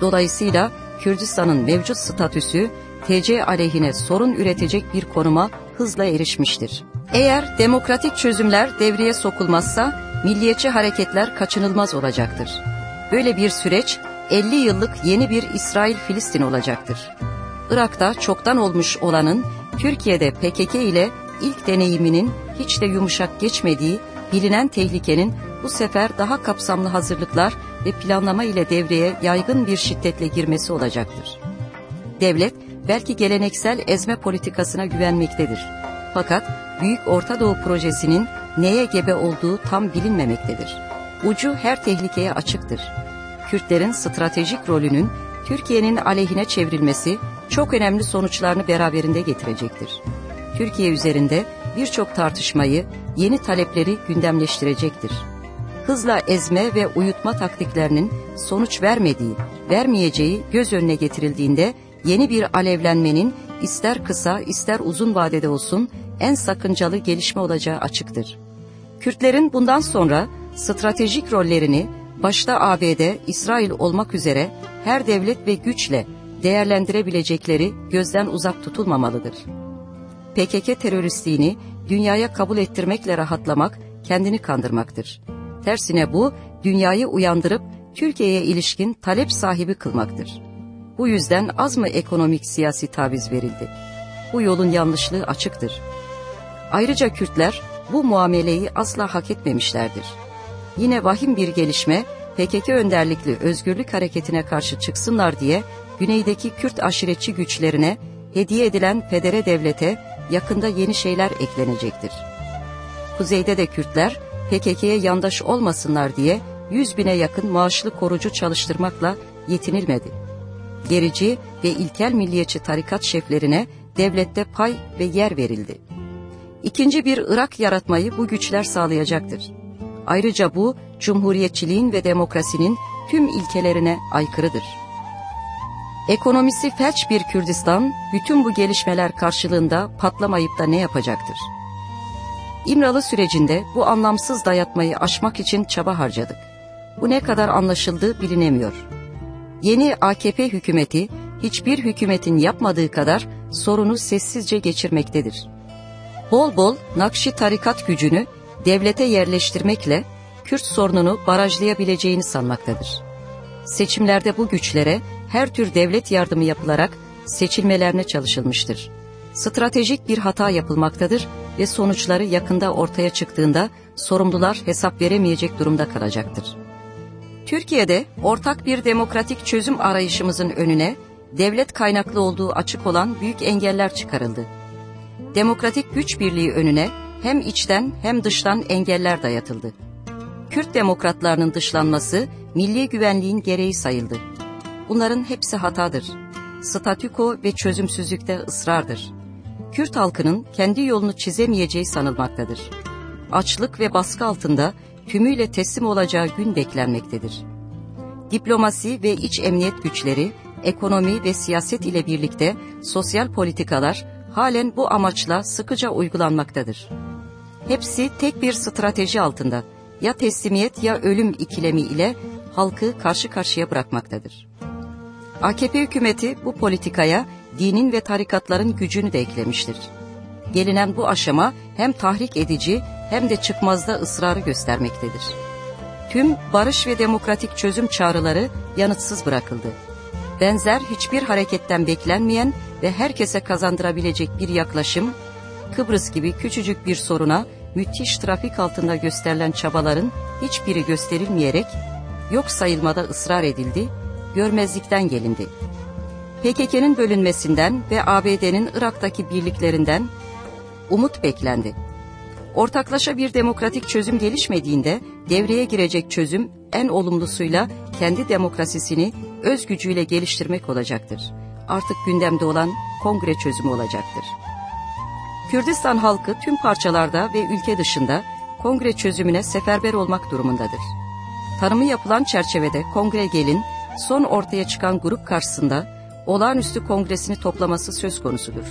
Dolayısıyla Kürdistan'ın mevcut statüsü TC aleyhine sorun üretecek bir konuma hızla erişmiştir. Eğer demokratik çözümler devreye sokulmazsa milliyetçi hareketler kaçınılmaz olacaktır. Böyle bir süreç 50 yıllık yeni bir İsrail-Filistin olacaktır. Irak'ta çoktan olmuş olanın Türkiye'de PKK ile ilk deneyiminin hiç de yumuşak geçmediği bilinen tehlikenin bu sefer daha kapsamlı hazırlıklar ve planlama ile devreye yaygın bir şiddetle girmesi olacaktır. Devlet belki geleneksel ezme politikasına güvenmektedir. Fakat Büyük Orta Doğu projesinin neye gebe olduğu tam bilinmemektedir. Ucu her tehlikeye açıktır. Kürtlerin stratejik rolünün Türkiye'nin aleyhine çevrilmesi çok önemli sonuçlarını beraberinde getirecektir. Türkiye üzerinde birçok tartışmayı, yeni talepleri gündemleştirecektir. Hızla ezme ve uyutma taktiklerinin sonuç vermediği, vermeyeceği göz önüne getirildiğinde yeni bir alevlenmenin ister kısa ister uzun vadede olsun en sakıncalı gelişme olacağı açıktır. Kürtlerin bundan sonra stratejik rollerini başta ABD, İsrail olmak üzere her devlet ve güçle değerlendirebilecekleri gözden uzak tutulmamalıdır. PKK teröristliğini dünyaya kabul ettirmekle rahatlamak kendini kandırmaktır. Tersine bu dünyayı uyandırıp Türkiye'ye ilişkin talep sahibi kılmaktır. Bu yüzden az mı ekonomik siyasi taviz verildi? Bu yolun yanlışlığı açıktır. Ayrıca Kürtler bu muameleyi asla hak etmemişlerdir. Yine vahim bir gelişme PKK önderlikli özgürlük hareketine karşı çıksınlar diye güneydeki Kürt aşiretçi güçlerine hediye edilen federe devlete yakında yeni şeyler eklenecektir. Kuzeyde de Kürtler PKK'ye yandaş olmasınlar diye 100 bine yakın maaşlı korucu çalıştırmakla yetinilmedi. Gerici ve ilkel milliyetçi tarikat şeflerine devlette pay ve yer verildi. İkinci bir Irak yaratmayı bu güçler sağlayacaktır. Ayrıca bu, cumhuriyetçiliğin ve demokrasinin tüm ilkelerine aykırıdır. Ekonomisi felç bir Kürdistan, bütün bu gelişmeler karşılığında patlamayıp da ne yapacaktır? İmralı sürecinde bu anlamsız dayatmayı aşmak için çaba harcadık. Bu ne kadar anlaşıldığı bilinemiyor. Yeni AKP hükümeti hiçbir hükümetin yapmadığı kadar sorunu sessizce geçirmektedir. Bol bol Nakşi tarikat gücünü devlete yerleştirmekle Kürt sorununu barajlayabileceğini sanmaktadır. Seçimlerde bu güçlere her tür devlet yardımı yapılarak seçilmelerine çalışılmıştır. Stratejik bir hata yapılmaktadır ve sonuçları yakında ortaya çıktığında sorumlular hesap veremeyecek durumda kalacaktır. Türkiye'de ortak bir demokratik çözüm arayışımızın önüne devlet kaynaklı olduğu açık olan büyük engeller çıkarıldı. Demokratik güç birliği önüne hem içten hem dıştan engeller dayatıldı. Kürt demokratlarının dışlanması milli güvenliğin gereği sayıldı. Bunların hepsi hatadır. Statüko ve çözümsüzlükte ısrardır. Kürt halkının kendi yolunu çizemeyeceği sanılmaktadır. Açlık ve baskı altında tümüyle teslim olacağı gün beklenmektedir. Diplomasi ve iç emniyet güçleri, ekonomi ve siyaset ile birlikte sosyal politikalar halen bu amaçla sıkıca uygulanmaktadır. Hepsi tek bir strateji altında ya teslimiyet ya ölüm ikilemi ile halkı karşı karşıya bırakmaktadır. AKP hükümeti bu politikaya dinin ve tarikatların gücünü de eklemiştir. Gelinen bu aşama hem tahrik edici hem de çıkmazda ısrarı göstermektedir. Tüm barış ve demokratik çözüm çağrıları yanıtsız bırakıldı. Benzer hiçbir hareketten beklenmeyen ve herkese kazandırabilecek bir yaklaşım, Kıbrıs gibi küçücük bir soruna müthiş trafik altında gösterilen çabaların hiçbiri gösterilmeyerek yok sayılmada ısrar edildi, görmezlikten gelindi. PKK'nın bölünmesinden ve ABD'nin Irak'taki birliklerinden umut beklendi. Ortaklaşa bir demokratik çözüm gelişmediğinde devreye girecek çözüm en olumlusuyla kendi demokrasisini öz gücüyle geliştirmek olacaktır. Artık gündemde olan kongre çözümü olacaktır. Kürdistan halkı tüm parçalarda ve ülke dışında kongre çözümüne seferber olmak durumundadır. Tanımı yapılan çerçevede kongre gelin son ortaya çıkan grup karşısında olağanüstü kongresini toplaması söz konusudur.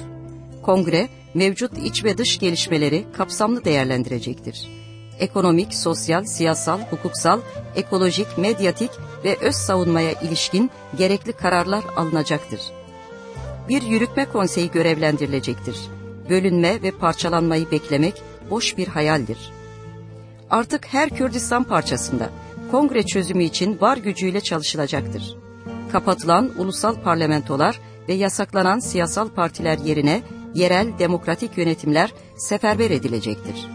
Kongre mevcut iç ve dış gelişmeleri kapsamlı değerlendirecektir. Ekonomik, sosyal, siyasal, hukuksal, ekolojik, medyatik ve öz savunmaya ilişkin gerekli kararlar alınacaktır. Bir yürütme konseyi görevlendirilecektir. Bölünme ve parçalanmayı beklemek boş bir hayaldir. Artık her Kürdistan parçasında kongre çözümü için var gücüyle çalışılacaktır. kapatılan ulusal parlamentolar ve yasaklanan siyasal partiler yerine yerel demokratik yönetimler seferber edilecektir.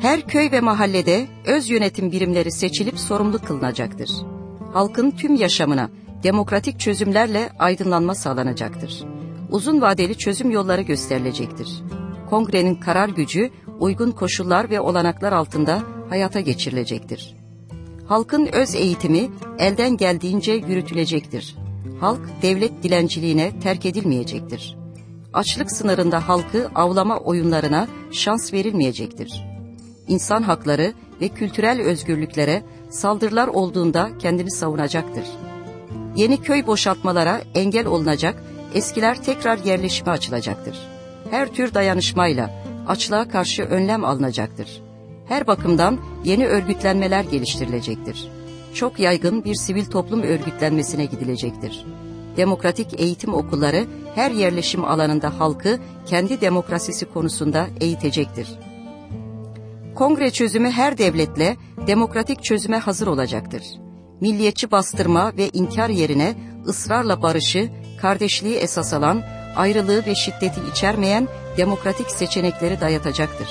Her köy ve mahallede öz yönetim birimleri seçilip sorumlu kılınacaktır. Halkın tüm yaşamına demokratik çözümlerle aydınlanma sağlanacaktır. Uzun vadeli çözüm yolları gösterilecektir. Kongrenin karar gücü uygun koşullar ve olanaklar altında hayata geçirilecektir. Halkın öz eğitimi elden geldiğince yürütülecektir. Halk devlet dilenciliğine terk edilmeyecektir. Açlık sınırında halkı avlama oyunlarına şans verilmeyecektir. İnsan hakları ve kültürel özgürlüklere saldırılar olduğunda kendini savunacaktır. Yeni köy boşaltmalara engel olunacak, eskiler tekrar yerleşime açılacaktır. Her tür dayanışmayla açlığa karşı önlem alınacaktır her bakımdan yeni örgütlenmeler geliştirilecektir. Çok yaygın bir sivil toplum örgütlenmesine gidilecektir. Demokratik eğitim okulları her yerleşim alanında halkı kendi demokrasisi konusunda eğitecektir. Kongre çözümü her devletle demokratik çözüme hazır olacaktır. Milliyetçi bastırma ve inkar yerine ısrarla barışı, kardeşliği esas alan, ayrılığı ve şiddeti içermeyen demokratik seçenekleri dayatacaktır.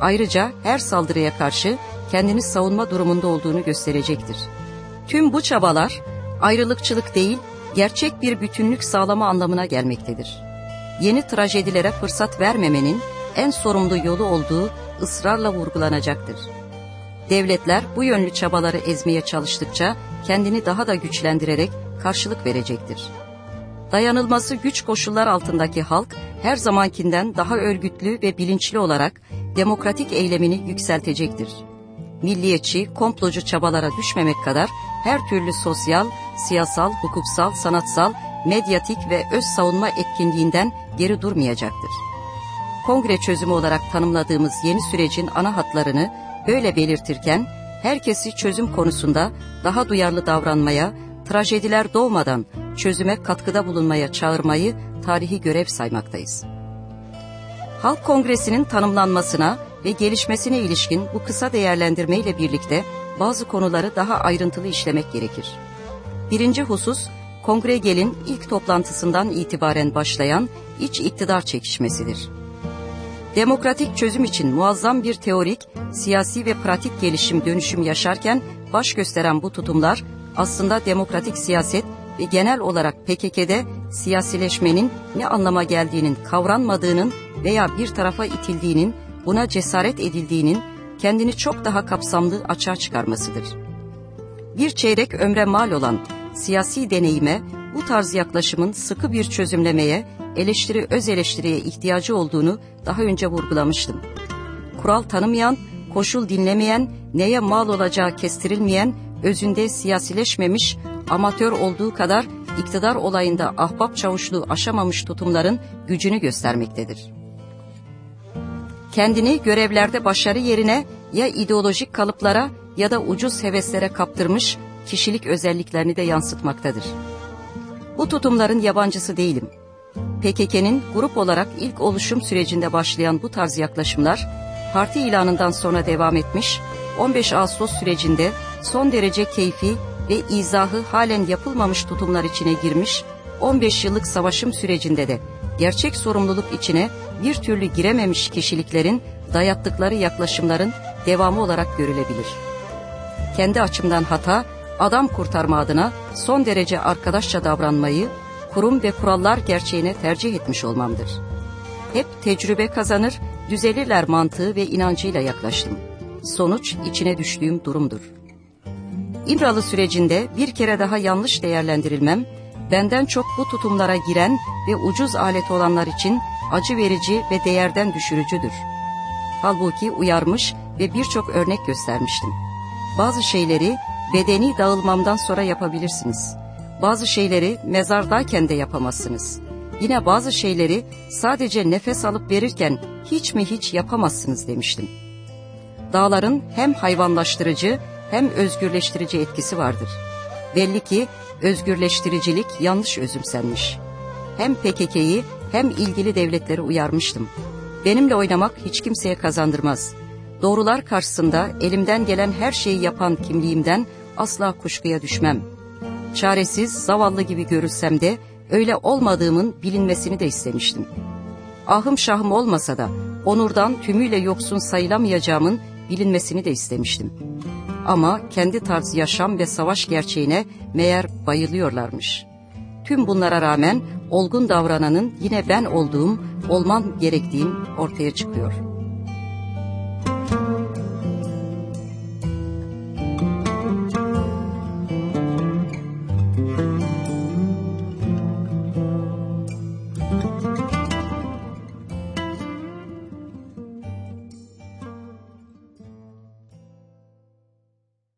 Ayrıca her saldırıya karşı kendini savunma durumunda olduğunu gösterecektir. Tüm bu çabalar ayrılıkçılık değil, gerçek bir bütünlük sağlama anlamına gelmektedir. Yeni trajedilere fırsat vermemenin en sorumlu yolu olduğu ısrarla vurgulanacaktır. Devletler bu yönlü çabaları ezmeye çalıştıkça kendini daha da güçlendirerek karşılık verecektir. Dayanılması güç koşullar altındaki halk her zamankinden daha örgütlü ve bilinçli olarak demokratik eylemini yükseltecektir. Milliyetçi, komplocu çabalara düşmemek kadar her türlü sosyal, siyasal, hukuksal, sanatsal, medyatik ve öz savunma etkinliğinden geri durmayacaktır. Kongre çözümü olarak tanımladığımız yeni sürecin ana hatlarını böyle belirtirken, herkesi çözüm konusunda daha duyarlı davranmaya, trajediler doğmadan çözüme katkıda bulunmaya çağırmayı tarihi görev saymaktayız. Halk Kongresi'nin tanımlanmasına ve gelişmesine ilişkin bu kısa değerlendirme ile birlikte bazı konuları daha ayrıntılı işlemek gerekir. Birinci husus, Kongre Gel'in ilk toplantısından itibaren başlayan iç iktidar çekişmesidir. Demokratik çözüm için muazzam bir teorik, siyasi ve pratik gelişim dönüşüm yaşarken baş gösteren bu tutumlar aslında demokratik siyaset ve genel olarak PKK'de siyasileşmenin ne anlama geldiğinin kavranmadığının veya bir tarafa itildiğinin, buna cesaret edildiğinin kendini çok daha kapsamlı açığa çıkarmasıdır. Bir çeyrek ömre mal olan siyasi deneyime bu tarz yaklaşımın sıkı bir çözümlemeye, eleştiri öz eleştiriye ihtiyacı olduğunu daha önce vurgulamıştım. Kural tanımayan, koşul dinlemeyen, neye mal olacağı kestirilmeyen, özünde siyasileşmemiş, amatör olduğu kadar iktidar olayında ahbap çavuşluğu aşamamış tutumların gücünü göstermektedir. Kendini görevlerde başarı yerine ya ideolojik kalıplara ya da ucuz heveslere kaptırmış kişilik özelliklerini de yansıtmaktadır. Bu tutumların yabancısı değilim. PKK'nin grup olarak ilk oluşum sürecinde başlayan bu tarz yaklaşımlar, parti ilanından sonra devam etmiş, 15 Ağustos sürecinde son derece keyfi ve izahı halen yapılmamış tutumlar içine girmiş, 15 yıllık savaşım sürecinde de gerçek sorumluluk içine bir türlü girememiş kişiliklerin dayattıkları yaklaşımların devamı olarak görülebilir. Kendi açımdan hata, adam kurtarma adına son derece arkadaşça davranmayı, kurum ve kurallar gerçeğine tercih etmiş olmamdır. Hep tecrübe kazanır, düzelirler mantığı ve inancıyla yaklaştım. Sonuç içine düştüğüm durumdur. İmralı sürecinde bir kere daha yanlış değerlendirilmem, benden çok bu tutumlara giren ve ucuz alet olanlar için acı verici ve değerden düşürücüdür. Halbuki uyarmış ve birçok örnek göstermiştim. Bazı şeyleri bedeni dağılmamdan sonra yapabilirsiniz. Bazı şeyleri mezardayken de yapamazsınız. Yine bazı şeyleri sadece nefes alıp verirken hiç mi hiç yapamazsınız demiştim. Dağların hem hayvanlaştırıcı hem özgürleştirici etkisi vardır. Belli ki özgürleştiricilik yanlış özümsenmiş. Hem PKK'yı hem ilgili devletleri uyarmıştım. Benimle oynamak hiç kimseye kazandırmaz. Doğrular karşısında elimden gelen her şeyi yapan kimliğimden asla kuşkuya düşmem. Çaresiz, zavallı gibi görülsem de öyle olmadığımın bilinmesini de istemiştim. Ahım şahım olmasa da onurdan tümüyle yoksun sayılamayacağımın bilinmesini de istemiştim. Ama kendi tarz yaşam ve savaş gerçeğine meğer bayılıyorlarmış. Tüm bunlara rağmen olgun davrananın yine ben olduğum, olmam gerektiğim ortaya çıkıyor.''